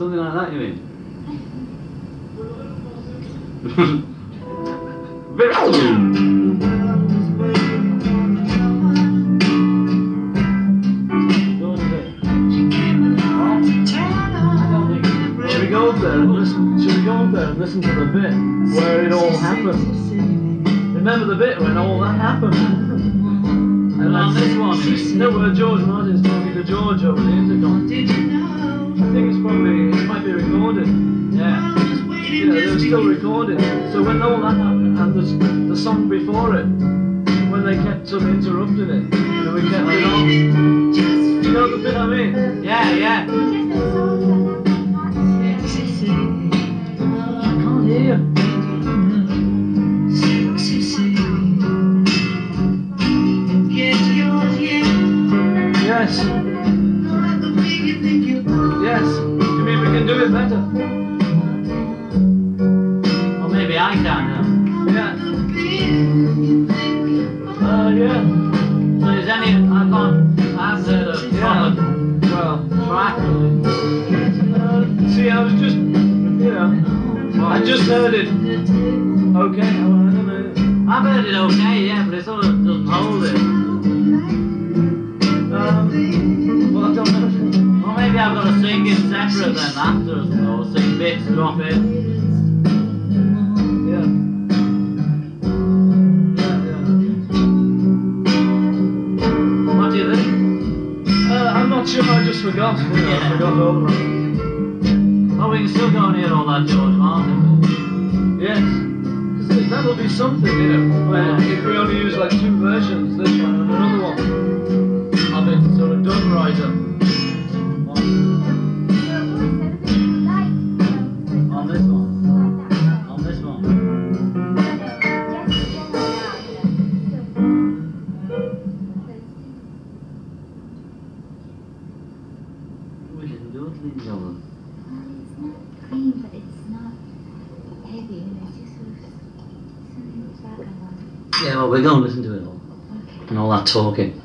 Something like that, you mean? Very we go up there listen? Should we go there and listen to the bit where it all happened? Remember the bit when all that happened? And On this one, No, where George Martin's talking to George over the intercom. Know, they're still recording. So when all that happened, and the, the song before it, when they kept of interrupting it, and we kept on. Oh, you know the bit I mean? Yeah, yeah. I can't hear you. Yes. Yes. Maybe I can. Yeah. Uh, yeah. So is any? I can't. I haven't a Yeah. Well, uh, see, I was just, you know, I just heard it. Okay. I don't know. I've heard it okay, yeah, but it sort of doesn't hold it. Um, well, I don't know. Or maybe I've got to sing it separate then after, or sing bits, drop it. Sure. I just forgot. You know, I forgot all about it. Oh, we can still go and hear all that George Martin. Yes. Because that'll be something, you know. Where oh. if we only use like two versions, this one and another one We didn't do it, Lady Yellow. It's not clean, but it's not heavy. Know, it's just sort of something that's back on. Yeah, well, we're going to listen to it all. Okay. And all that talking.